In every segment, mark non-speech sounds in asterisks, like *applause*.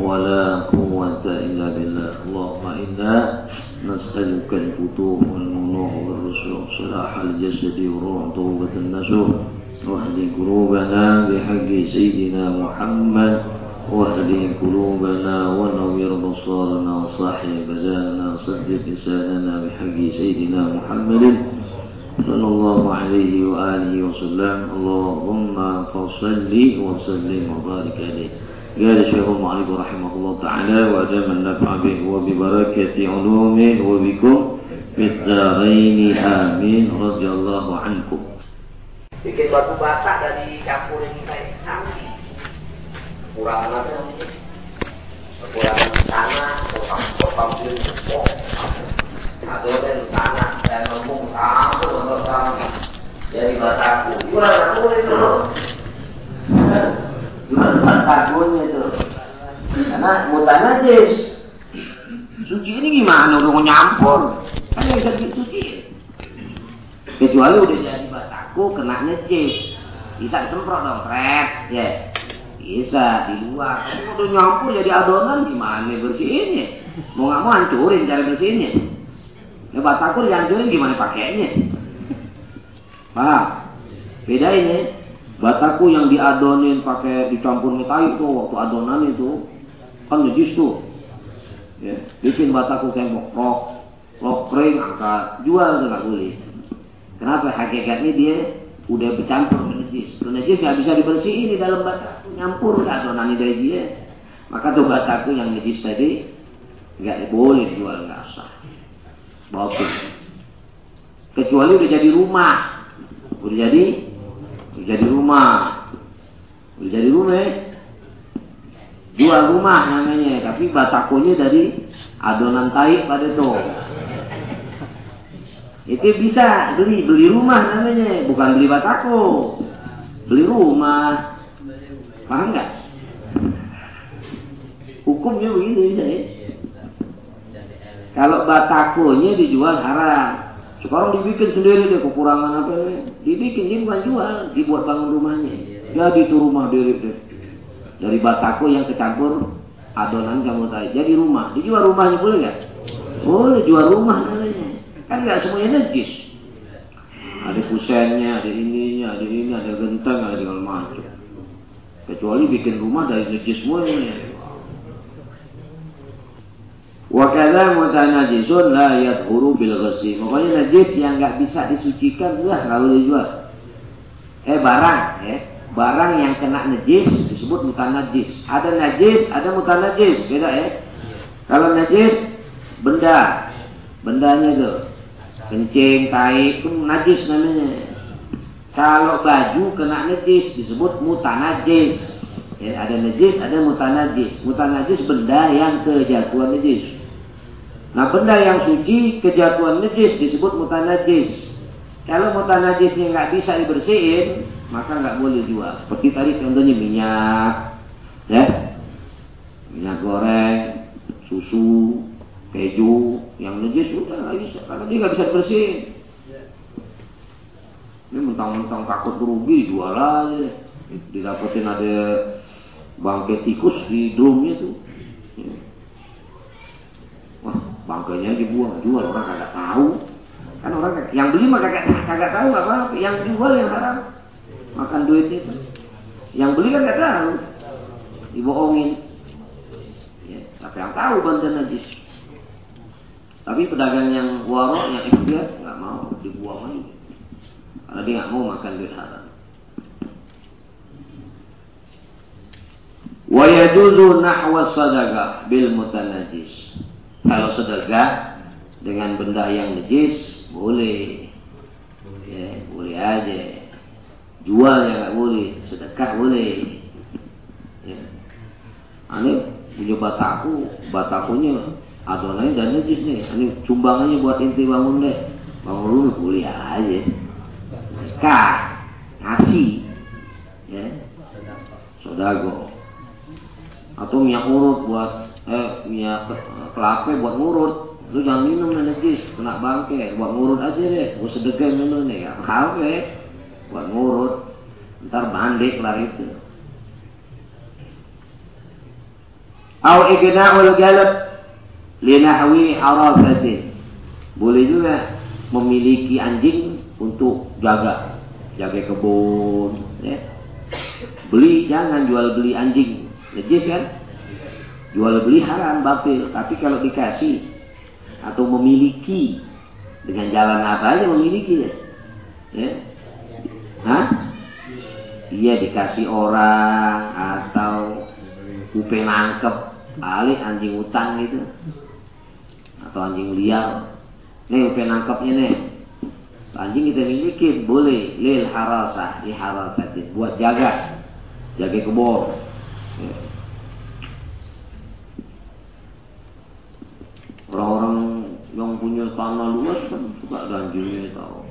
ولا قوة إلا بالله. اللهم إنا نسألك الفتوح والمنوح والرسوخ صلاح الجسد والروح توبة النسوح واهد قلوبنا بحق سيدنا محمد واهد قلوبنا ونوّر بصارنا وصاحب بزاننا صدق لساننا بحق سيدنا محمد صلى الله عليه وآله وسلم. اللهم فصل وسلم وبارك عليه. قال الشيخ المعلم رحمه الله تعالى وأدام النفع به وببركة علومه وبكم في الدارين آمين رضي الله عنكم bikin batu bata dari campurin kayak sapi kekurangan apa kekurangan tanah potong beli tepung atau dan tanah dan ngomong kamu untuk kamu dari bataku kurang aku itu Batakunya itu. Karena mutan najis suci ini gimana? Udah nyampur. Kan bisa disuci. Kecuali udah jadi bataku kena najis bisa disemprot dong kret ya. Bisa di luar. Tapi udah nyampur jadi adonan gimana? Bersihinnya mau nggak mau hancurin cara bersihinnya ya. Bataku dihancurin gimana pakainya? Paham? Beda ini bataku yang diadonin pakai dicampur metai itu waktu adonan itu kan najis tuh ya bikin bataku kayak rok rok kering angkat jual nggak boleh. Kenapa? Hakikatnya dia udah bercampur najis. Najis nggak bisa dibersihin di dalam bataku nyampur ke adonan dari dia. Maka tuh bataku yang najis tadi nggak boleh jual nggak sah batil kecuali udah jadi rumah. Udah jadi jadi rumah. Udah jadi rumah jual rumah namanya tapi batakonya dari adonan tai pada tuh itu bisa beli beli rumah namanya bukan beli batako. Beli rumah. Paham nggak? Hukumnya begini saya kalau batakonya dijual haram sekarang dibikin sendiri deh kekurangan apa ini? Dibikin dia bukan jual dibuat bangun rumahnya. Jadi itu rumah diri deh dari batako yang kecampur adonan kamu tadi. Jadi rumah. Dijual rumahnya boleh nggak? Boleh jual rumah namanya. Kan nggak semuanya najis ada kusennya ada ininya ada ini ada genteng ada segala macam. Kecuali bikin rumah dari najis semuanya Wakala mutanajisun la yadhuru bil ghassi. Pokoknya najis yang nggak bisa disucikan lah kalau dijual. Eh barang, ya. Barang yang kena najis disebut mutanajis. Ada najis, ada mutanajis, beda ya. Kalau najis benda, bendanya itu kencing, tai itu najis namanya. Kalau baju kena najis disebut mutanajis. Ya, ada najis, ada mutanajis. Mutanajis benda yang kejatuhan najis. Nah benda yang suci kejatuhan najis disebut mutanajis. Kalau mutanajisnya nggak bisa dibersihin, maka nggak boleh jual. Seperti tadi contohnya minyak, ya, minyak goreng, susu, keju, yang najis sudah nggak bisa, karena dia nggak bisa dibersihin. Ini mentang-mentang takut rugi jual aja, didapetin ada bangkai tikus di drumnya tuh. Wah, bangkainya dibuang, jual orang kagak tahu. Kan orang yang beli mah kagak kagak tahu apa apa, yang jual yang haram. Makan duit itu. Yang beli kan kagak tahu. Dibohongin. Ya, tapi yang tahu benda najis. Tapi pedagang yang warok, yang ikhtiar nggak mau dibuang lagi. Karena dia nggak mau makan duit haram. Wa yajuzu nahwa sadaqah bil mutanajis. Kalau sedekah dengan benda yang najis boleh. Ya, boleh aja. Jual ya nggak boleh, sedekah boleh. Ya. Ini punya bataku, batakunya adonannya dan najis nih ini sumbangannya buat inti bangun deh bangun dulu kuliah aja kah ngasih ya sodago atau minyak urut buat eh minyak kelapa buat ngurut. Lu jangan minum najis kena bangke. Buat ngurut aja deh gua sedekah minum nih ya kafe buat ngurut. Ntar mandi kelar itu. Au igna'ul galab linahwi harasatin. Boleh juga memiliki anjing untuk jaga. Jaga kebun ya. Beli jangan jual beli anjing. Najis kan? Jual beli haram batil, tapi kalau dikasih atau memiliki dengan jalan apa aja memiliki ya. ya. Hah? Iya dikasih orang atau upe nangkep balik anjing hutan gitu atau anjing liar. Nih udah nangkapnya nih. Anjing kita miliki boleh lil harasah, li harasatin buat jaga, jaga kebun. Ya. Orang-orang yang punya tanah luas kan suka ada anjingnya tahu.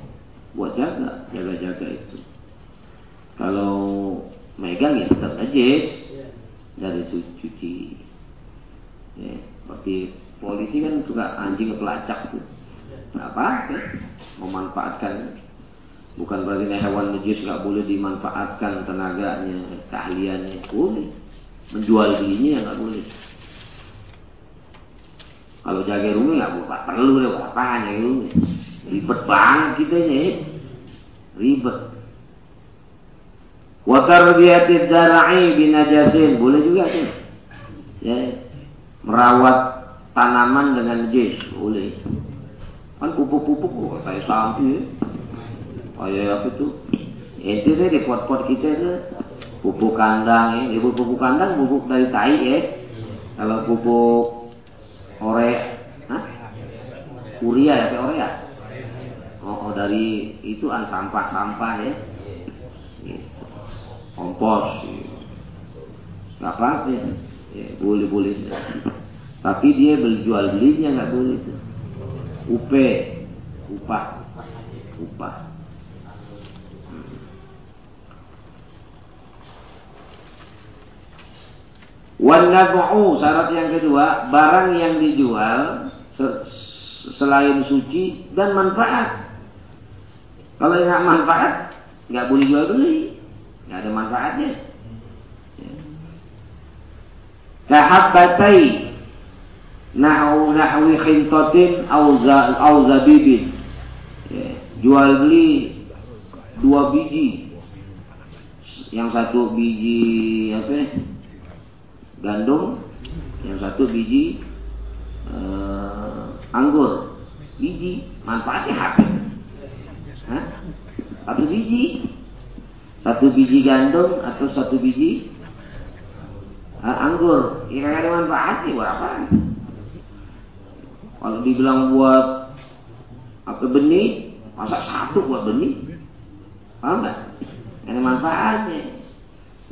Buat jaga, jaga-jaga itu. Kalau megang ya tetap aja dari cuci. Ya, seperti polisi kan suka anjing pelacak tuh apa ya? memanfaatkan bukan berarti hewan najis nggak boleh dimanfaatkan tenaganya keahliannya boleh menjual belinya nggak boleh kalau jaga rumah nggak boleh perlu deh apa jaga rumah ribet banget kita ini. Ribet. Watar biatid zara'i binajasin. Boleh juga tuh. Ya. Merawat tanaman dengan najis boleh. Kan pupuk-pupuk kok saya sampai. Kayak apa itu? Itu deh di pot-pot kita itu. Pupuk kandang ya ibu pupuk kandang pupuk dari tai ya kalau pupuk ore Hah? uria ya ore ya oh, oh dari itu an sampah-sampah ya gitu. kompos nggak apa-apa ya, ya boleh boleh tapi dia berjual belinya nggak boleh itu. UP, upah, upah. Wanabu'u syarat yang kedua barang yang dijual selain suci dan manfaat. Kalau nggak manfaat nggak boleh jual beli, nggak ada manfaatnya. Kahabbatai nahu nahwi khintatin au zabibin ya, jual beli dua biji yang satu biji apa ya? Gandum yang satu biji uh, anggur biji manfaatnya apa Hah? satu biji satu biji gandum atau satu biji uh, anggur ya ada manfaatnya buat apa kalau dibilang buat apa benih, masa satu buat benih? Paham nggak? Ada manfaatnya.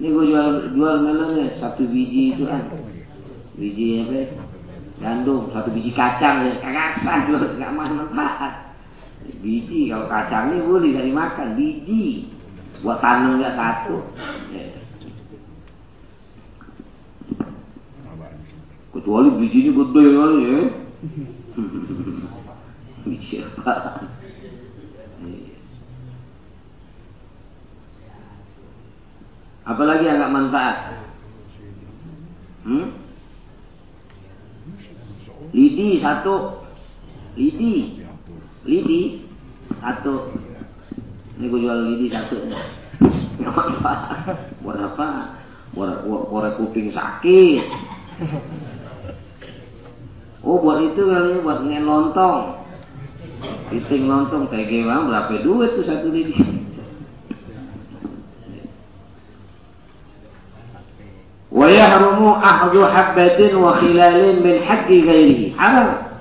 Ini gue jual jual melonnya satu biji itu kan, biji apa? Ya? Gandum, satu biji kacang ya, kagasan jual nggak manfaat. Biji kalau kacang ini boleh dari makan, biji buat tanam nggak satu. Ya. Kecuali bijinya gede kali ya. *laughs* Siapa? Apalagi nggak manfaat? Hmm? Lidi satu, lidi, lidi satu. Ini gue jual lidi satu. Nggak manfaat. Buat apa? Buat, buat kuping sakit. Oh buat itu kali buat ngen lontong. Piting lontong kayak gimana berapa duit tuh satu lidi. Ahdu habbatin wa khilalin min haqqi ghairihi. Haram.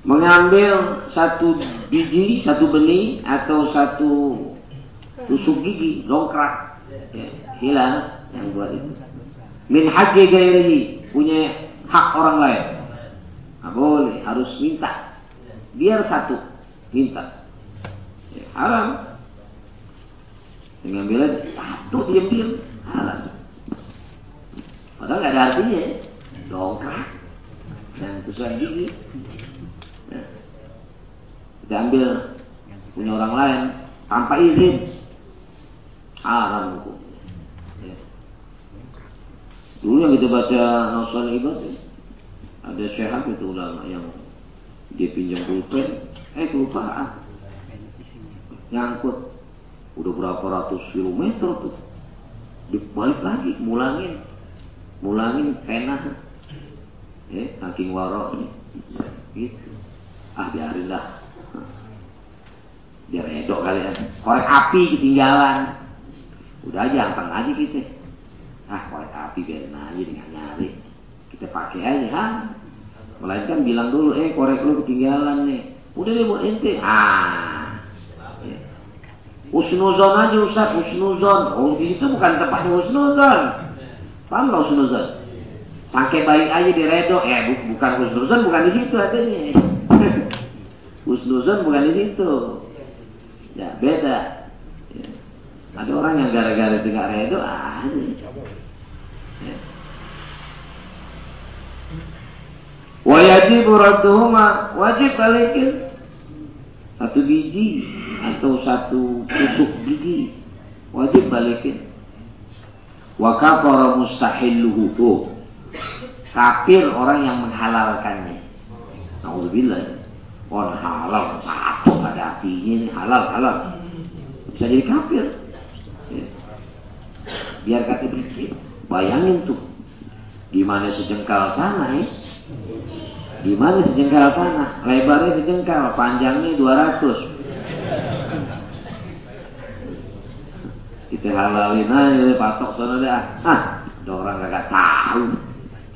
Mengambil satu biji, satu benih atau satu tusuk gigi, dongkrak, ya, hilal yang buat itu. Min haqqi ghairihi, punya hak orang lain Nggak boleh, harus minta. Biar satu, minta. Ya, haram. Dengan bila satu diam-diam, haram. Padahal nggak ada artinya. Dongkrak. Dan tusuk gigi. Ya. Kita ambil punya orang lain tanpa izin. Haram hukum. Ya. Dulu yang kita baca Nasrul Ibad, ada syekh itu ulama yang dia pinjam pulpen, eh kelupaan. Nyangkut. Udah berapa ratus kilometer tuh. Dibalik lagi, mulangin. Mulangin pena. Eh, saking warok. Gitu. Ah, biarin lah. Biar edok kalian. Korek api ketinggalan. Udah aja, angkat aja kita. Ah, korek api biarin aja dengan nyari. Kita pakai aja, ha? Melainkan bilang dulu, eh korek lu ketinggalan nih. Udah deh buat ente. Ah. Ya. Usnuzon aja Ustaz, usnuzon. Oh itu bukan tempatnya usnuzon. Paham nggak usnuzon? Pakai baik aja di redo. Eh bu bukan usnuzon, bukan di situ adanya. *laughs* usnuzon bukan di situ. Ya beda. Ya. Ada orang yang gara-gara dengar redo, ah. Ya. Wajib radduhuma wajib balikin satu biji atau satu tusuk gigi wajib balikin wa kafara mustahilluhu tuh kafir orang yang menghalalkannya. Naudzubillah. Orang halal. Satu ada artinya ini? Halal halal. Bisa jadi kafir. Ya. biar kata berikir bayangin tuh gimana sejengkal sana ya di mana sejengkal tanah? Lebarnya sejengkal, panjangnya 200. Kita halalin aja, patok sana deh. Ah, ada orang gak tahu.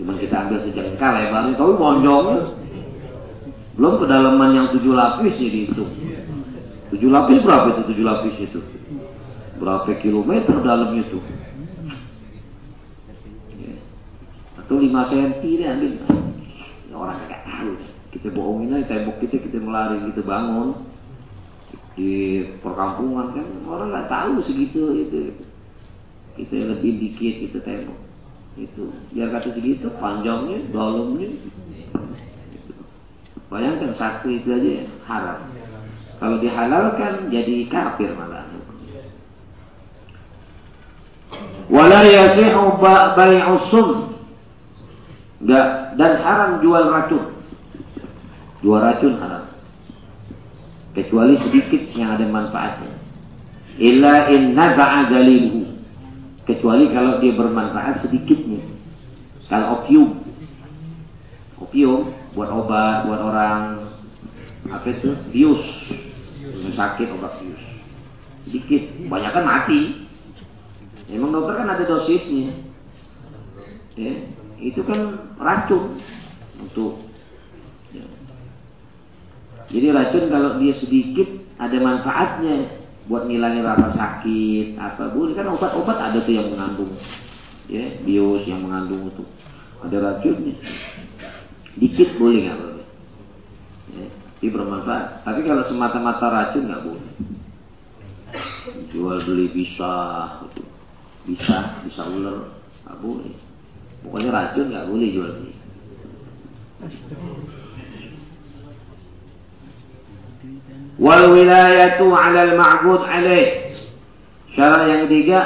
Cuman kita ambil sejengkal lebarnya, tapi bonjongnya. Belum kedalaman yang tujuh lapis ini itu. Tujuh lapis berapa itu tujuh lapis itu? Berapa kilometer dalamnya itu? Atau lima senti deh ambil orang nggak tahu kita bohongin aja tembok kita kita melari kita bangun di perkampungan kan orang nggak tahu segitu itu. Kita lebih dikit itu tembok. Itu. Biar kata segitu panjangnya dalamnya. Bayangkan satu itu aja ya, haram. Kalau dihalalkan jadi kafir malah. Wala yasihu sun. Enggak dan haram jual racun. Jual racun haram. Kecuali sedikit yang ada manfaatnya. Illa in naza'a. Kecuali kalau dia bermanfaat sedikitnya. Kalau opium. Opium buat obat, buat orang apa itu? Bius. Sakit obat bius. Sedikit, banyak kan mati. Emang dokter kan ada dosisnya. Ya, itu kan racun untuk. Jadi racun kalau dia sedikit ada manfaatnya buat ngilangin rasa sakit apa boleh kan obat-obat ada tuh yang mengandung ya bios yang mengandung itu. Ada racunnya. Dikit boleh nggak boleh ya, tapi bermanfaat. Tapi kalau semata-mata racun nggak boleh. Jual beli bisa itu bisa bisa ular nggak boleh. Pokoknya racun nggak boleh jual beli. Wal wilayatu 'ala al-ma'bud alaih. Syarat yang ketiga,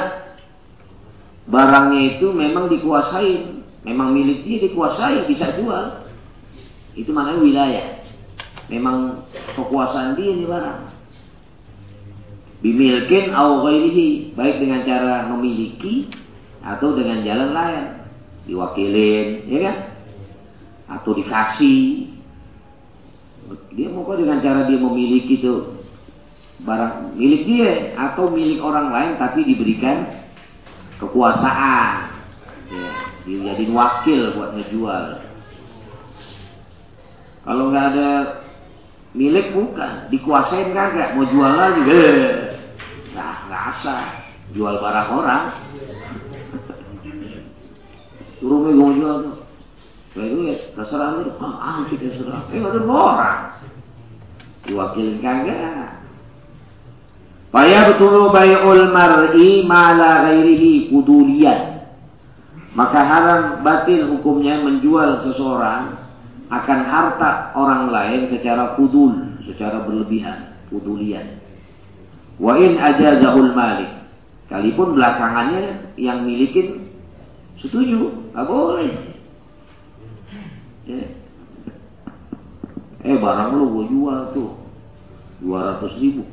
barangnya itu memang dikuasai, memang milik dia dikuasai, bisa jual. Itu maknanya wilayah. Memang kekuasaan dia ini barang. Bimilkin au ghairihi, baik dengan cara memiliki atau dengan jalan lain diwakilin, ya kan? Atau dikasih. Dia mau dengan cara dia memiliki itu barang milik dia atau milik orang lain tapi diberikan kekuasaan. Ya, jadi wakil buat ngejual. Kalau nggak ada milik bukan, dikuasain kagak, mau jual lagi, nah nggak asal jual barang orang. Suruh megang jual tuh Kayak duit, terserah lu, ah, ah kita terserah. Eh, ada orang. Diwakilin kagak. Faya betul bayul mar'i mala ghairihi kudulian. Maka haram batil hukumnya menjual seseorang akan harta orang lain secara kudul, secara berlebihan, kudulian. Wa in ajazahul malik. Kalipun belakangannya yang milikin setuju, nggak boleh. Eh barang lu gue jual tuh 200 ribu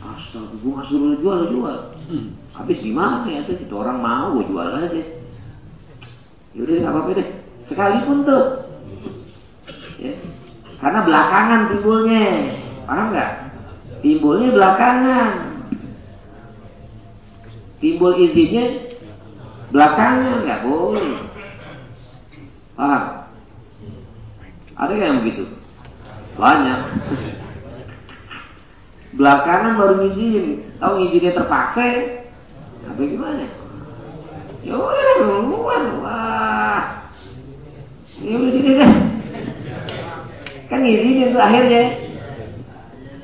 Astaga, gue gak suruh jual, jual. Hmm. Habis gimana ya? Itu orang mau, gue jual aja. Yaudah, nggak apa-apa deh. Sekalipun tuh. Ya. Karena belakangan timbulnya. Paham nggak? Timbulnya belakangan. Timbul izinnya belakangan nggak boleh. Paham? Ada yang begitu? Banyak. Belakangan baru ngizin tahu ngizinnya terpaksa apa gimana? Ya udah duluan wah. Ya udah sini deh kan ngizinin tuh akhirnya.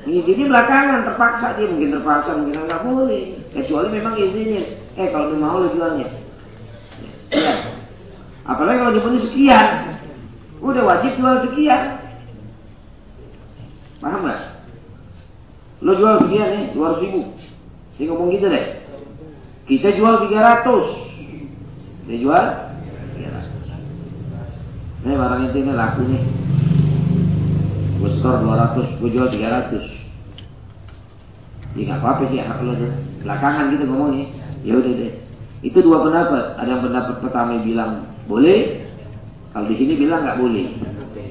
Ngizinnya belakangan terpaksa. Dia mungkin terpaksa mungkin nggak boleh. Kecuali memang izinnya eh kalau mau lo jualnya. Ya. apalagi kalau dia sekian udah wajib jual sekian paham nggak Lo jual sekian nih, 200 ribu. Dia ngomong gitu deh. Kita jual 300. Dia jual 300. Ini barang itu ini laku nih. Gue store 200, gue jual 300. Ya nggak apa-apa sih hak lo deh. Belakangan gitu ngomongnya. Ya udah deh. Itu dua pendapat. Ada yang pendapat pertama bilang boleh, kalau di sini bilang nggak boleh.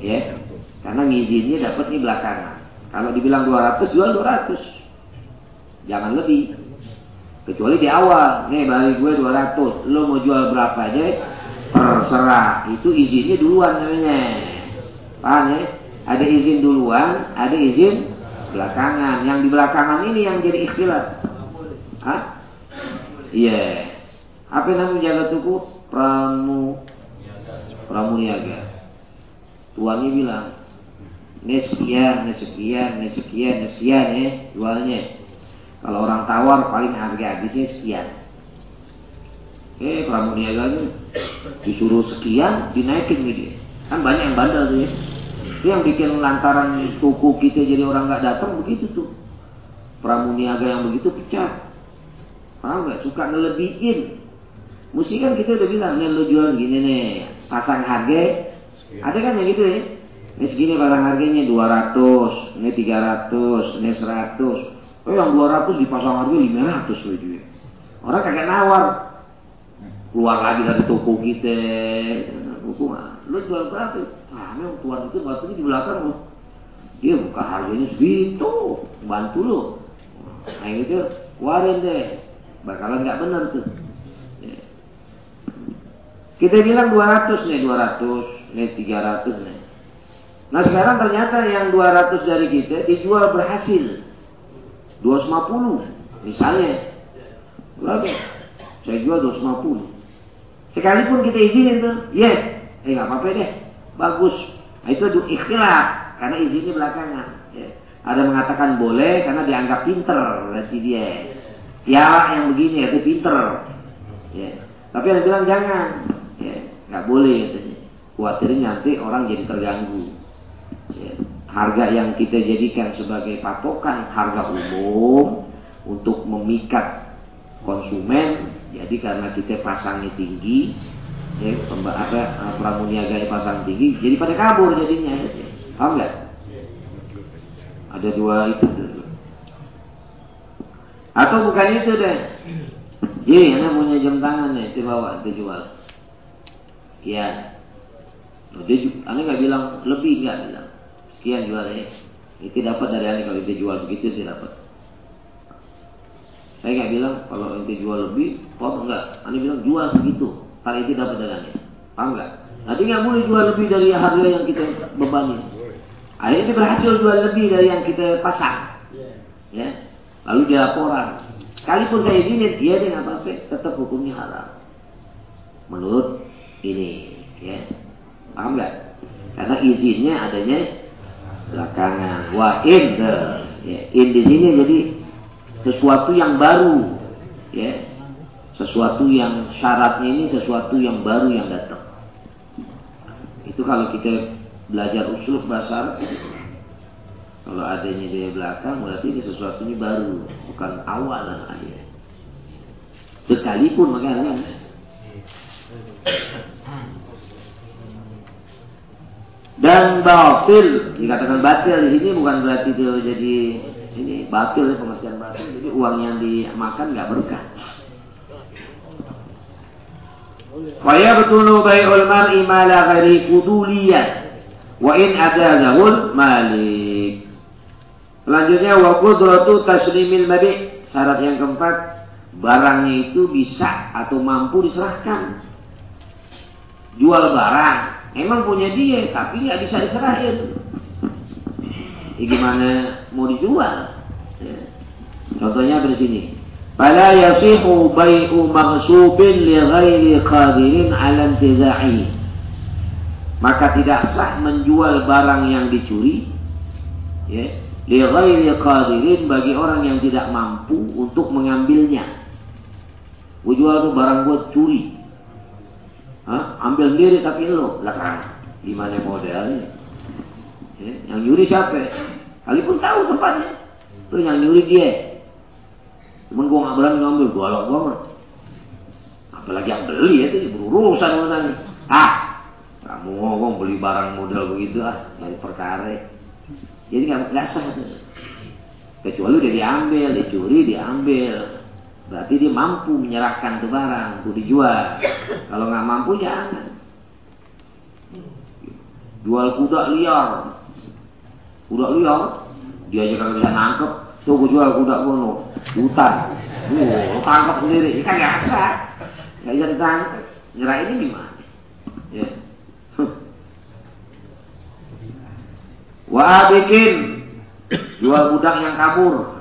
Ya. Karena ngizinnya dapat nih belakangan. Kalau dibilang 200, jual 200. Jangan lebih. Kecuali di awal. Nih, bagi gue 200. Lo mau jual berapa aja? Terserah. Itu izinnya duluan namanya. Paham ya? Ada izin duluan, ada izin belakangan. Yang di belakangan ini yang jadi ikhtilaf. Hah? Iya. Yeah. Apa namanya jaga tuku? Pramu Pramuniaga. Tuannya bilang, ini sekian, ini sekian, ini sekian, ini sekian ya jualnya. Kalau orang tawar paling harga habisnya sekian. Eh pramuniaga itu disuruh sekian dinaikin nih dia. Kan banyak yang bandel tuh ya. Itu yang bikin lantaran tuku kita jadi orang nggak datang begitu tuh. Pramuniaga yang begitu pecah. Paham nggak? Suka ngelebihin. Mesti kan kita udah bilang, nih lo jual gini nih, pasang harga. Ada kan yang gitu ya? Ini segini barang harganya 200, ini 300, ini 100. Oh yang 200 dipasang harga 500 loh juga. Orang kagak nawar. Keluar lagi dari toko kita. Toko lu jual berapa? Ah, memang tuan itu batunya di belakang loh. Dia buka harganya segitu, bantu lo. Nah itu keluarin deh. Bakalan nggak benar tuh. Ya. Kita bilang 200 nih, 200, nih 300 nih. Nah sekarang ternyata yang 200 dari kita dijual berhasil. 250 misalnya. Berapa? Saya jual 250. Sekalipun kita izinin tuh, yes. Eh nggak apa-apa deh. Bagus. Nah, itu ikhtilaf karena izinnya belakangan. Ya. Ada mengatakan boleh karena dianggap pinter berarti dia. Ya yang begini itu pinter. Ya. Tapi ada bilang jangan. Ya, nggak boleh katanya. Khawatirnya nanti orang jadi terganggu ya, harga yang kita jadikan sebagai patokan harga umum untuk memikat konsumen jadi karena kita pasangnya tinggi ya apa pramuniaga pasang tinggi jadi pada kabur jadinya ya. paham nggak ada dua itu atau bukan itu deh Iya, anda punya jam tangan nih, itu bawa, itu jual. Iya. Dia, anda nggak bilang lebih nggak bilang? Sekian jualnya. Itu dapat dari anda kalau itu jual begitu itu dapat. Saya nggak bilang kalau itu jual lebih kok enggak anda bilang jual segitu kalau itu dapat dari anda. Paham nggak? Nanti nggak boleh jual lebih dari harga yang kita bebani. Akhirnya dia berhasil jual lebih dari yang kita pasang. Ya. Lalu dia laporan. Sekalipun saya izinin dia dengan apa-apa tetap hukumnya haram menurut ini ya Paham nggak? Karena izinnya adanya belakangan. Wa in, ya, in di sini jadi sesuatu yang baru, ya, sesuatu yang syaratnya ini sesuatu yang baru yang datang. Itu kalau kita belajar usul bahasa kalau adanya di belakang berarti ini sesuatu ini baru, bukan awalan aja. Sekalipun makanya dan batil dikatakan batil di sini bukan berarti itu jadi ini batil ya pengertian batil jadi uang yang dimakan nggak berkah Waya betul bai'ul mar'i ma la quduliyan wa in adazahul malik. Selanjutnya wa qudratu taslimil mabi. Syarat yang keempat, barangnya itu bisa atau mampu diserahkan. Jual barang, emang punya dia, tapi nggak bisa diserahin. Ya, gimana mau dijual? Ya. Contohnya di sini. Fala yasihu bai'u maghsubin li ghairi qadirin 'ala intiza'i. Maka tidak sah menjual barang yang dicuri ya, li ghairi qadirin bagi orang yang tidak mampu untuk mengambilnya. Gue jual tuh barang gue curi. Hah? Ambil sendiri tapi lo lah gimana modelnya? Ya, yang nyuri siapa? Kali pun tahu tempatnya. Tuh yang nyuri dia. Cuman gua nggak berani ngambil, galak banget. Apalagi yang beli ya itu berurusan urusan. Ah, kamu ngomong beli barang model begitu ah, dari perkara. Jadi nggak nggak sah. Kecuali udah diambil, dicuri, diambil. Berarti dia mampu menyerahkan tuh barang untuk dijual. Kalau nggak mampu jangan. Jual kuda liar. Kuda liar, dia aja kagak bisa nangkep. Tuh gue jual kuda gue hutan. Uh, tangkap sendiri. Ikan gak sah. Gak bisa ditangkap. Nyerah ini gimana? Ya. Wah bikin jual budak yang kabur.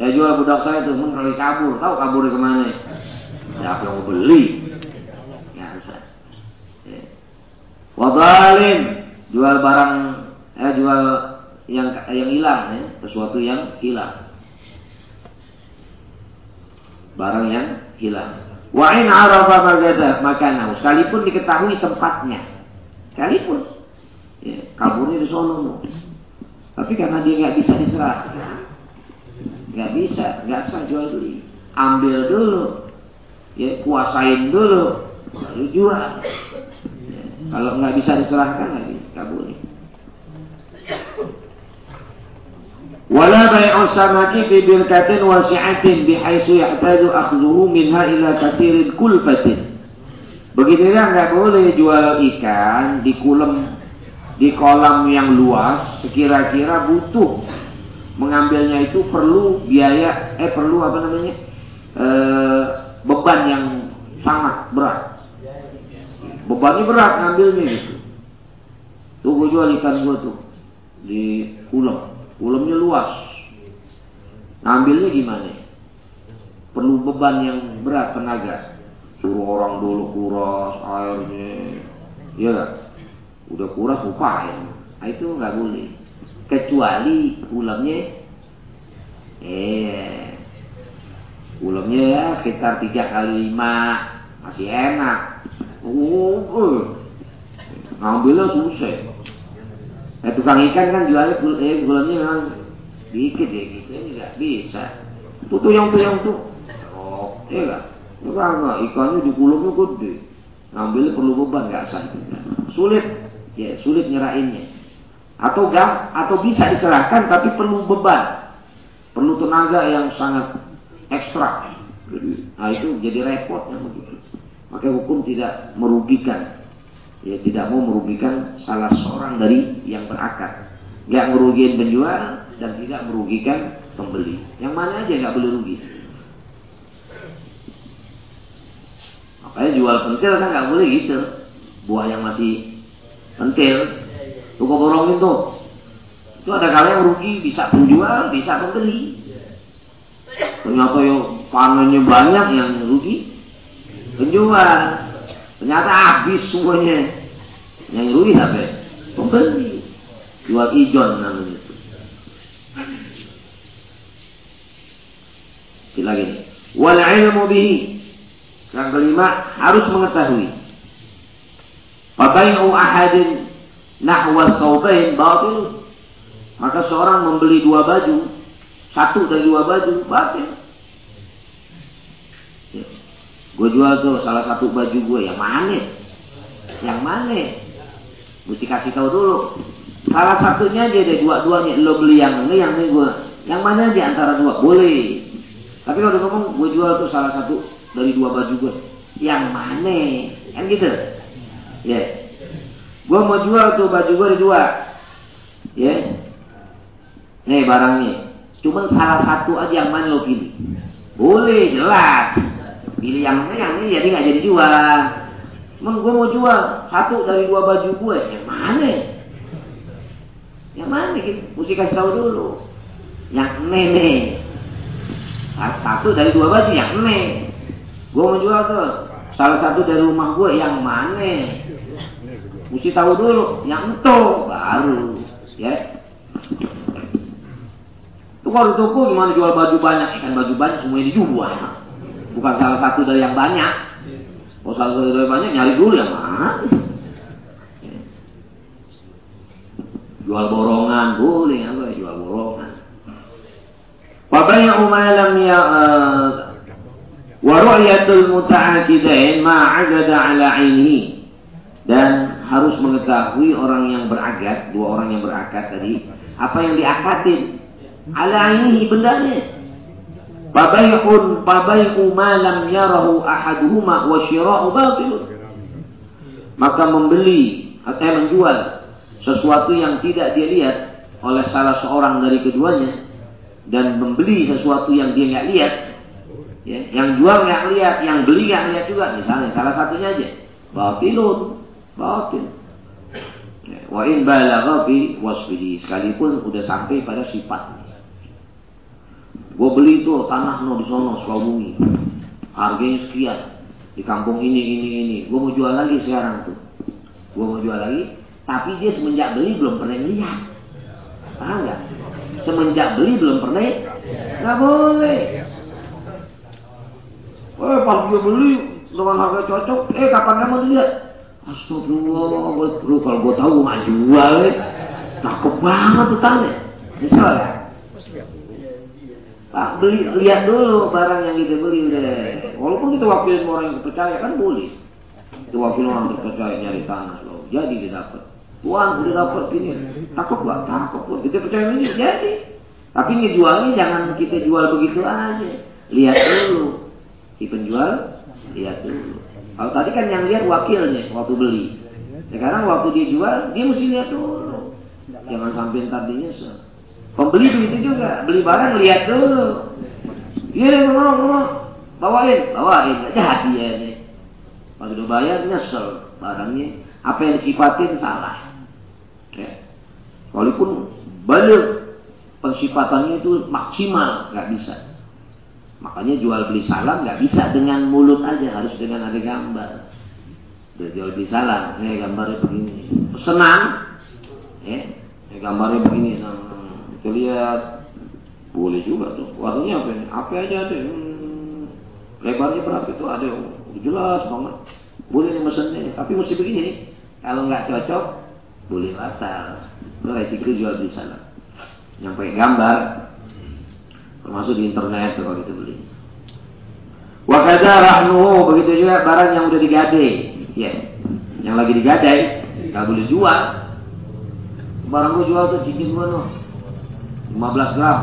Ya jual budak saya tuh, mun kalau kabur, tahu kabur ke mana? Siapa yang mau beli? Ya bisa. Ya. Wadalin jual barang, eh jual yang yang hilang, ya. sesuatu yang hilang barang yang hilang. Wa in arafa bagada makanahu sekalipun diketahui tempatnya. Sekalipun ya, kaburnya di sono. Tapi karena dia nggak bisa diserahkan, nggak bisa, nggak sah jual beli. Ambil dulu, ya kuasain dulu, baru jual. Ya, kalau nggak bisa diserahkan lagi, kabur. ولا بيع السمك في بركة واسعة بحيث يحتاج أخذه منها إلى كثير كلفة Beginilah nggak boleh jual ikan di kolam di kolam yang luas, sekira-kira butuh mengambilnya itu perlu biaya, eh perlu apa namanya e, beban yang sangat berat. Bebannya berat ngambilnya gitu. Tuh gue jual ikan gue tuh di kolam Ulemnya luas. Ngambilnya gimana? Perlu beban yang berat tenaga. Suruh orang dulu kuras airnya. Gak? Udah kuras upain. Nah, itu nggak boleh. Kecuali ulemnya eh ulemnya ya sekitar tiga kali lima masih enak. Oh, uh, ngambilnya susah. Nah, tukang ikan kan jualnya eh, gulanya memang dikit ya gitu ya nggak bisa. Tuh yang tuh. Oh, iya enggak ikannya di kulumnya gede. Ngambilnya perlu beban nggak sah. Sulit ya sulit nyerainnya. Atau gak atau bisa diserahkan tapi perlu beban. Perlu tenaga yang sangat ekstra. Nah itu jadi repot ya begitu. Maka hukum tidak merugikan ya tidak mau merugikan salah seorang dari yang berakar. Nggak merugikan penjual dan tidak merugikan pembeli. Yang mana aja nggak boleh rugi. Makanya jual pentil kan nggak boleh gitu. Buah yang masih pentil, tuh borongin tuh. Itu ada kali yang rugi, bisa penjual, bisa pembeli. Ternyata yang panennya banyak yang rugi penjual. Ternyata habis semuanya. Yang rugi apa? Pembeli. Jual ijon namanya itu. Kita lagi. Wal ilmu. Yang kelima harus mengetahui. Fabai'u ahadin nahwa saubain batil. Maka seorang membeli dua baju, satu dari dua baju batil. Ya. Gue jual tuh salah satu baju gue yang mana? Yang mana? Mesti kasih tahu dulu. Salah satunya aja deh dua-duanya lo beli yang ini yang ini gue. Yang mana aja antara dua boleh. Tapi kalau dia ngomong gue jual tuh salah satu dari dua baju gue. Yang mana? Kan gitu. Ya. Gue mau jual tuh baju gue ada dua. Ya. Nih barangnya. Cuma salah satu aja yang mana lo pilih. Boleh, jelas. Pilih yang ini, yang ini jadi nggak jadi jual. Cuman gue mau jual satu dari dua baju gue. Yang mana? Yang mana gitu? Mesti kasih tahu dulu. Yang nenek. Satu dari dua baju yang ini. Gue mau jual tuh. Salah satu dari rumah gue yang mana? Mesti tahu dulu. Yang itu baru. Ya. Itu kalau toko gimana jual baju banyak? Ikan baju banyak semuanya dijual. Bukan salah satu dari yang banyak. Kalau salah satu dari banyak nyari dulu yang mana? Jual borongan boleh apa jual borongan. Fabay'u ma lam ya uh, wa ru'yatul muta'aqidain ma 'adada 'ala dan harus mengetahui orang yang berakad, dua orang yang berakad tadi, apa yang diakadin ala ini bendanya. Fabay'un fabay'u ma lam yarahu ahaduhuma wa syira'u batil. Maka membeli atau menjual sesuatu yang tidak dia lihat oleh salah seorang dari keduanya dan membeli sesuatu yang dia nggak lihat, ya, yang jual nggak lihat, yang beli nggak lihat juga, misalnya salah satunya aja, batilun, batil. Ya, wa in balagha fi wasfihi sekalipun udah sampai pada sifatnya. Gue beli tuh tanah no di sono Sukabumi, harganya sekian di kampung ini ini ini. Gue mau jual lagi sekarang tuh. Gue mau jual lagi, tapi dia semenjak beli belum pernah lihat. Paham nggak? Semenjak beli belum pernah, nggak boleh. Eh pas gue beli dengan harga cocok, eh kapan kamu lihat? Astagfirullah, gue kalau gue tahu gue jual, eh. takut banget tanah. Misal ya, Pak beli lihat dulu barang yang kita beli udah. Walaupun kita wakilin orang yang percaya kan boleh. Itu wakil orang terpercaya nyari tanah loh. Jadi dia dapat. Tuan udah dapat ini. Takut gak? Takut gak? Kita percaya ini jadi. Tapi ngejualnya jangan kita jual begitu aja. Lihat dulu. Si penjual lihat dulu. Kalau tadi kan yang lihat wakilnya waktu beli. Sekarang waktu dia jual, dia mesti lihat dulu. Jangan sampai ntar dia nyesel. Pembeli begitu juga, beli barang lihat dulu. Iya, mau, mau, bawain, bawain aja hadiahnya. Pas udah bayar nyesel barangnya, apa yang disifatin salah. Ya. Walaupun balik pensifatannya itu maksimal, nggak bisa. Makanya jual beli salam nggak bisa dengan mulut aja, harus dengan ada gambar. Dia jual beli salam, eh gambarnya begini. Senang, ya, eh, gambarnya begini. Nah, kita lihat. Boleh juga tuh. Warnanya apa ini? Apa aja ada. Hmm, lebarnya berapa itu? Ada jelas banget. Boleh nih mesennya. Tapi mesti begini kalau nggak cocok boleh batal. Itu resiko jual di sana yang pakai gambar termasuk di internet kalau kita beli. Wakada rahnuhu begitu juga barang yang udah digadai. Ya yang lagi digadai nggak boleh jual. Barang gua jual tuh cincin gua no 15 gram.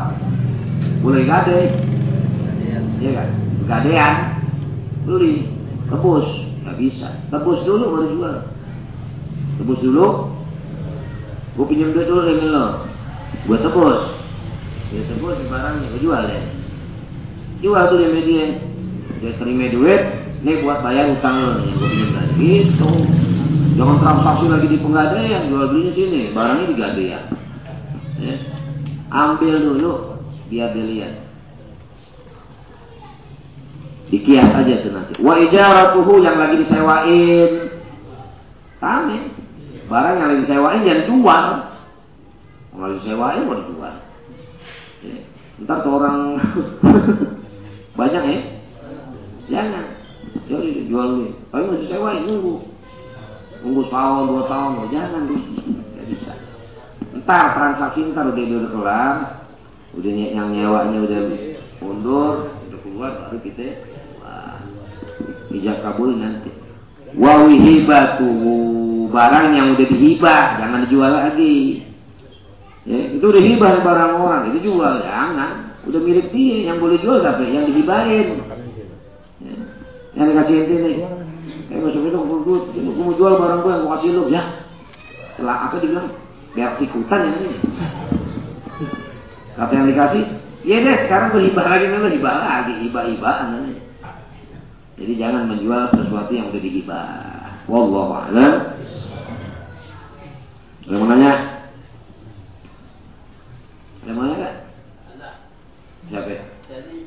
Boleh gade ya kan? Gadean beli. Tebus. Nggak bisa. Tebus dulu baru jual. Tebus dulu. Gue pinjam duit dulu dengan lo gue tebus dia tebus barangnya gue jual deh. Jual tuh dia media. Dia terima duit ini buat bayar utang lo nih gue pinjam tadi gitu. Jangan transaksi lagi di penggadaian jual belinya sini barangnya di gadean ya. Ambil dulu biar dilihat dikias aja tuh nanti. Wa ijaratuhu yang lagi disewain. Tame Barang yang lagi sewain jangan jual. Kalau lagi sewain mau dijual. Ya. Ntar tuh orang *laughs* banyak ya. Jangan. Jadi jual dulu. Tapi masih sewain nunggu. Nunggu tahun, dua tahun. Oh, jangan dulu. Gak bisa. Ntar transaksi ntar udah udah kelar. Udah yang nyewanya udah mundur. Udah keluar baru kita. Wah. Ijab kabul nanti. Wa wihibatu barang yang udah dihibah jangan dijual lagi. Ya, itu udah hibah barang orang, itu jual jangan. Udah milik dia, yang boleh jual tapi yang dihibahin. Ya. Yang dikasih ente nih. Eh masuk itu duit, aku mau jual barang gue yang gue kasih lo, ya. Setelah apa dibilang? Biar sikutan ya ini. Kata yang dikasih, iya deh sekarang gue hibah lagi, memang hibah lagi, hibah-hibahan. Jadi jangan menjual sesuatu yang sudah dihibah. Wallahu a'lam. Ada mau nanya? Ada mau nanya Ada. Siapa? Jadi.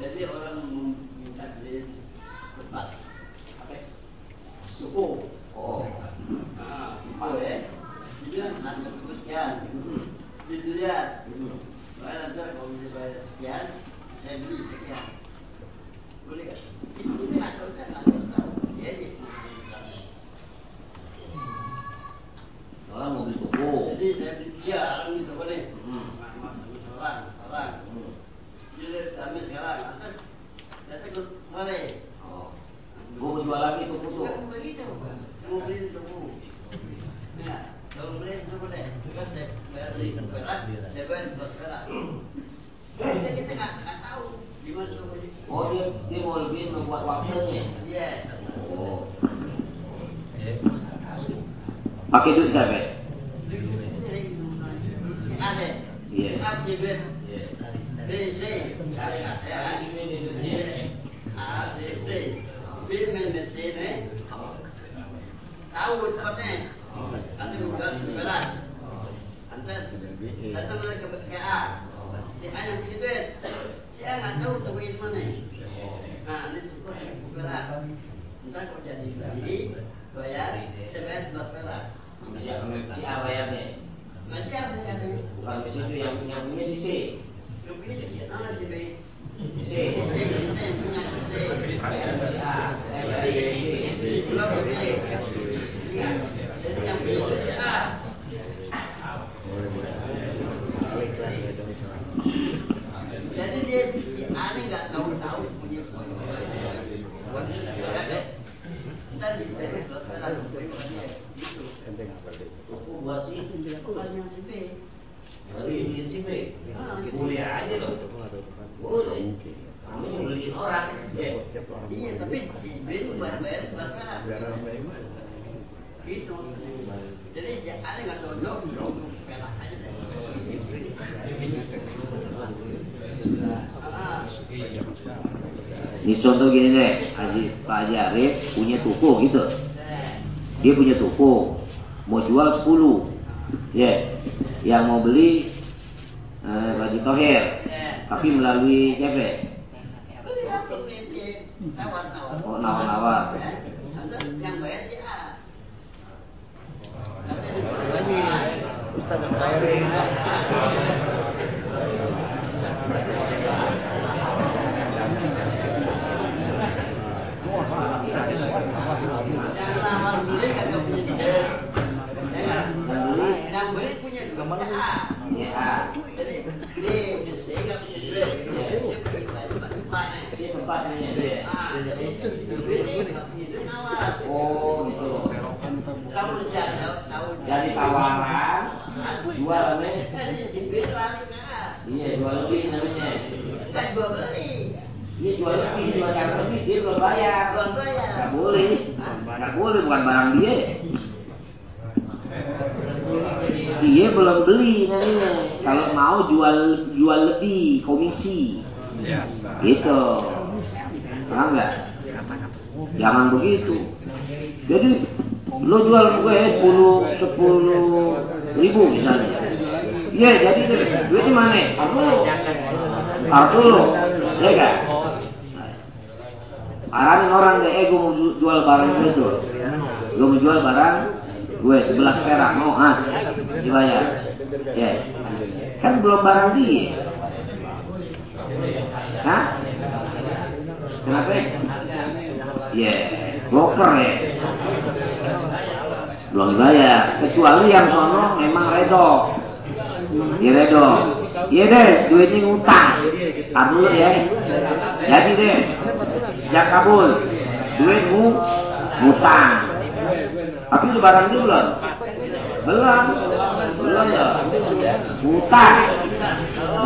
Jadi orang minta beli tempat apa? Suku. Oh. Ah, boleh bilang nanti sekian dilihat saya nanti kalau bayar sekian saya beli sekian boleh kan itu saya nggak tahu saya nggak tahu ya sih orang mau beli toko jadi saya beli dia orang beli toko nih orang orang jadi kami sekarang nanti saya ikut mana oh gue mau jual lagi toko tuh mau beli toko Nah, kalau boleh, itu boleh. Kan saya bayar di perak, saya bayar di perak. Kita kita nggak nggak tahu gimana solusi. Oh dia dia mau lebih membuat waktunya. Iya. Oh. Pakai duit siapa? Ada. Iya. Apa sih Ben? B C. A B C. B mesin Tahu tempatnya. Nanti bukan jualan. Antar datang mereka ke A. Si A yang punya duit. Si A nggak tahu tuh duit mana. Nah, ini cukup perak. Ntar kalau jadi beli, bayar, saya bayar sebelas perak. Masih apa sih katanya? Bukan di situ yang punya punya si C. Yang punya si C, ah si B. Si C. Yang punya si C. Bayar si A. Bayar si B. Belum B. Jadi dia aneh nggak tahu-tahu punya Ntar di buat sih, si B. Si B. Boleh aja loh. Boleh. Kamu beliin orang. Iya, tapi B itu bayar-bayar sebelas merah gitu jadi ya ada nggak cocok perak aja deh Ini contoh gini deh, Haji, Pak Haji Arif punya toko gitu. Dia punya toko, mau jual 10. Ya, yeah. yang mau beli eh, Haji Toher, tapi melalui siapa? Oh, nawar-nawar. Yang bayar Ustaz yang juga ya. Jadi nggak dia tempatnya dia jadi itu nggak punya duit nawar oh gitu. Kamu tahu. Jadi tawaran jual nih iya jual lebih namanya. Kan jual beli Iya jual lebih, jual yang lebih, dia belum bayar. Belum bayar. Gak boleh. Gak boleh, bukan barang dia. Dia belum beli namanya. Kalau mau jual jual lebih komisi. Ya, gitu. Paham nggak? Jangan begitu. Jadi lo jual gue sepuluh sepuluh ribu misalnya. Iya, jadi duitnya mana? Aku Taruh dulu, ya kan? Arahin orang deh, eh gue mau jual barang tuh. Gue mau jual barang gue sebelah perak mau ah dibayar. Ya, kan belum barang dia. Hah? Kenapa? Ya, broker ya. Belum dibayar. Kecuali yang sono memang redo. Dia redo. Iya deh, duitnya ngutang. Tar dulu ya. Jadi deh, jak kabul. Duitmu ngutang. Tapi itu barang itu belum? Belum. Belum ya. Ngutang.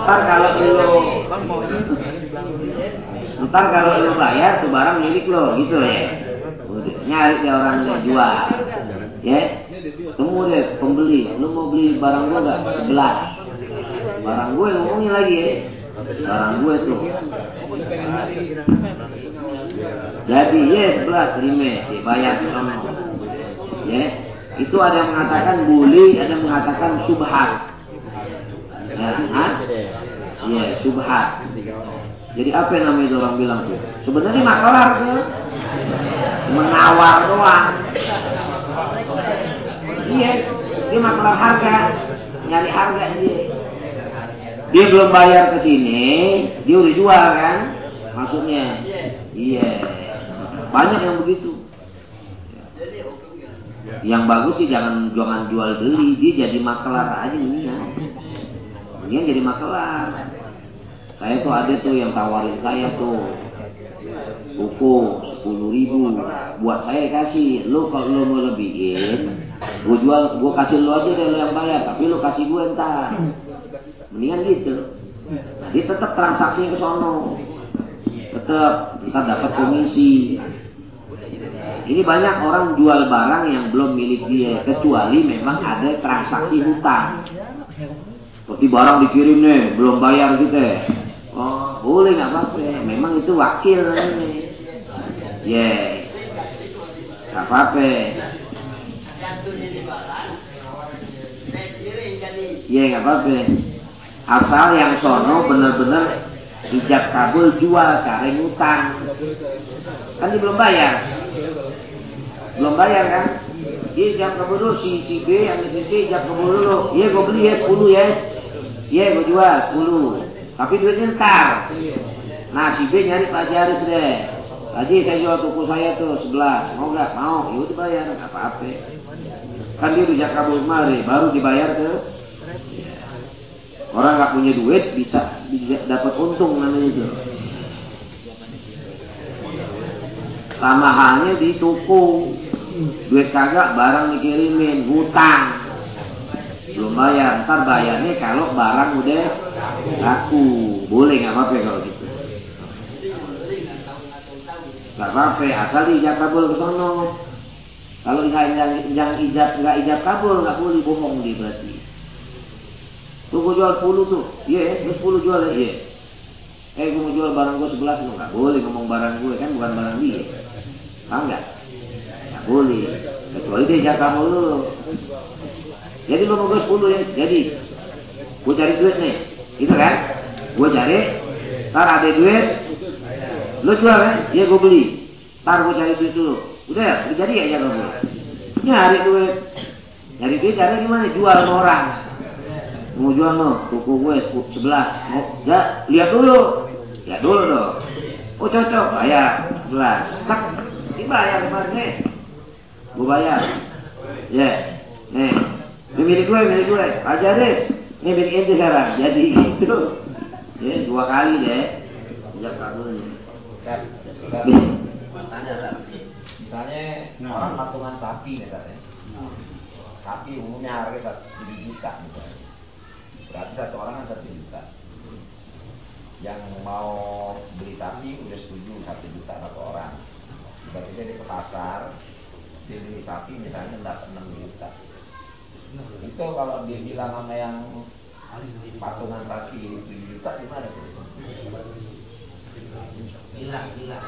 Ntar kalau lu Ntar kalau lu bayar tuh barang milik lo gitu ya. Nyari ke orang yang jual. Ya. Temu deh pembeli. Lu mau beli barang gua gak? Sebelas. Barang gue ngomongin lagi ya. Barang gue tuh. Jadi ya sebelas lima dibayar sama. Ya. Itu ada yang mengatakan boleh, ada yang mengatakan subhat. Ya, Iya, subhat. Jadi apa yang namanya orang bilang tuh? Sebenarnya makelar tuh. Menawar doang. Iya, dia makelar harga. Nyari harga dia. Dia belum bayar ke sini, dia udah jual kan? Maksudnya. Iya. Banyak yang begitu. Yang bagus sih jangan jangan jual beli, dia jadi makelar aja mendingan. Mendingan jadi makelar. Saya tuh ada tuh yang tawarin saya tuh buku sepuluh ribu. Buat saya kasih lu kalau lu mau lebihin? Gue jual gue kasih lu aja deh lu yang bayar tapi lu kasih gue entar mendingan gitu. Nah, dia tetap transaksi ke sono. Tetap kita dapat komisi ini banyak orang jual barang yang belum milik dia kecuali memang ada transaksi hutang seperti barang dikirim nih belum bayar gitu Oh, boleh nggak apa-apa. Memang itu wakil ini. Yeah. nggak apa-apa. Ya yeah, nggak apa-apa. Asal yang sono benar-benar ijab kabul jual cari utang. Kan dia belum bayar. Belum bayar kan? Ijab kabul dulu si si B yang si C ijab kabul dulu. Iya gue beli ya 10 ya. Iya gue jual 10. Tapi duitnya ntar. Nah si B nyari Pak Jaris deh. Tadi saya jual toko saya tuh sebelas. Mau nggak? Mau. Ya udah bayar. Apa-apa. Kan dia udah kabul mari. Baru dibayar ke Orang nggak punya duit bisa, bisa dapat untung namanya itu. Sama halnya di toko. Duit kagak barang dikirimin, hutang. Belum bayar ntar bayarnya kalau barang udah laku. Boleh nggak apa-apa kalau gitu? Nggak apa-apa asal ijab kabul ke sono. Kalau yang yang ijab nggak ijab kabul nggak boleh bohong dia berarti. Tuh jual 10 tuh. Iya yeah, gue 10 jual ya iya eh gue mau jual barang gue 11 lu nggak boleh ngomong barang gue kan bukan barang dia paham nggak nggak boleh kecuali dia kabul dulu jadi lu mau gue 10 ya. Jadi gue cari duit nih. Gitu kan? Gue cari. Ntar ada duit. Lu jual kan? Iya gue beli. Ntar gue cari duit dulu. Udah ya? Jadi ya jaga gue. Nyari duit. Nyari duit cara gimana? Jual orang. Mau jual no, toko gue 11. Mau, ya, lihat dulu. Lihat dulu dong. Oh cocok, bayar 11. Tak, dibayar kemarin nih. Gue bayar. Ya, yeah. nih ini milik gue, milik gue. Ajaris. Ini milik ente sekarang. Jadi gitu. Ya, dua kali deh. Sejak kabulnya. Tanya, Misalnya orang patungan sapi misalnya. Sapi umumnya harga satu juta misalnya. Berarti satu orang kan satu juta. Yang mau beli sapi udah setuju satu juta satu orang. Tiba-tiba dia ke pasar, dia beli sapi misalnya dapat enam juta itu kalau dia bilang sama yang patungan sapi 7 juta gimana sih? Gila, gila.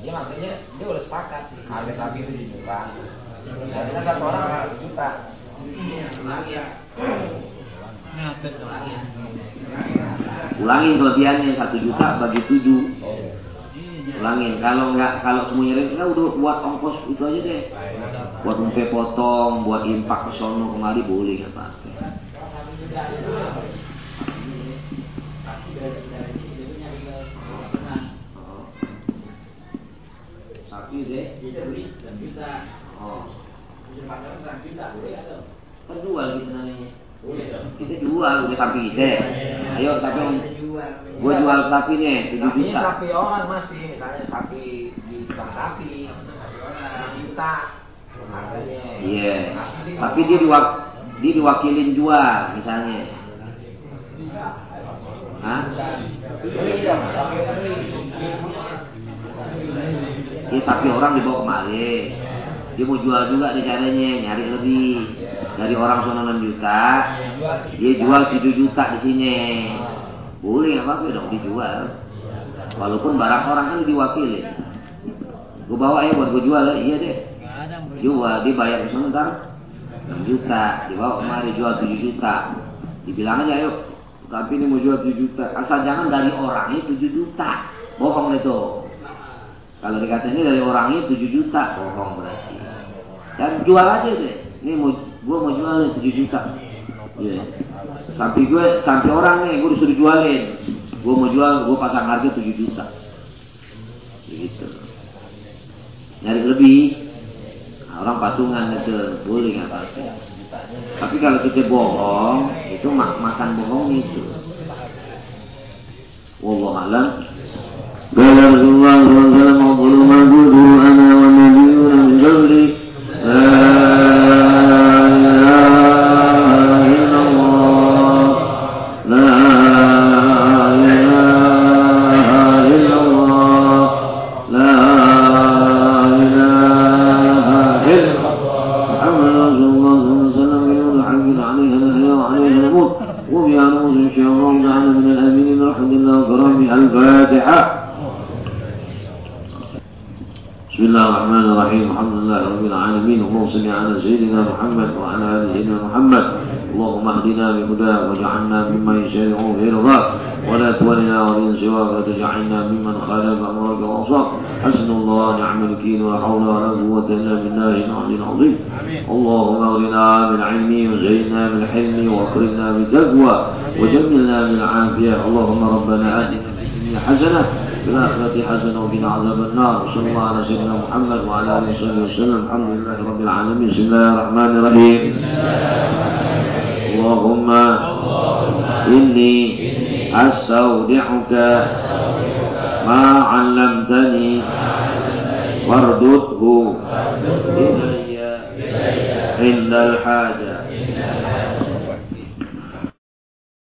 Ya maksudnya dia udah sepakat harga sapi itu 7 juta. Jadi kan satu orang 1 juta. Ulangin kelebihannya satu juta bagi tujuh. Ulangin. Kalau nggak kalau semuanya ya udah buat ongkos itu aja deh. Buat umpe potong, buat impak ke sono kemari boleh nggak apa-apa. Sapi deh. Oh. Kan jual gitu namanya. Kita jual udah sapi kita. Ayo sapi om. Gua jual sapi nih tujuh Tapi juta. sapi orang masih, misalnya sapi di tukang sapi, juta harganya. Iya. Tapi dia diwak dia diwakilin jual misalnya. Hah? Sapi beli. Dia sapi orang dibawa kemari. Dia mau jual juga di caranya, nyari lebih. Dari orang sono 6 juta, dia jual 7 juta di sini. Boleh nggak apa-apa dong dijual. Walaupun barang orang kan diwakili. Gue bawa ya buat gue jual ya, iya deh. Jual, dia bayar sebentar 6 juta, dibawa kemari jual 7 juta. Dibilang aja yuk, tapi ini mau jual 7 juta. Asal jangan dari orangnya 7 juta. Bohong itu. Kalau dikatakan ini dari orangnya 7 juta, bohong berarti. Dan jual aja deh. Ini mau gue mau jual nih 7 juta. Iya. Sampai gue, sampai orang nih, gue disuruh jualin. Gue mau jual, gue pasang harga 7 juta. Gitu. Nyari lebih. Nah, orang patungan itu boleh nggak apa-apa. Tapi kalau kita bohong, itu mak makan bohong itu. Wallahu alam. قال رسول الله صلى الله عليه وسلم أفضل ما الحاجة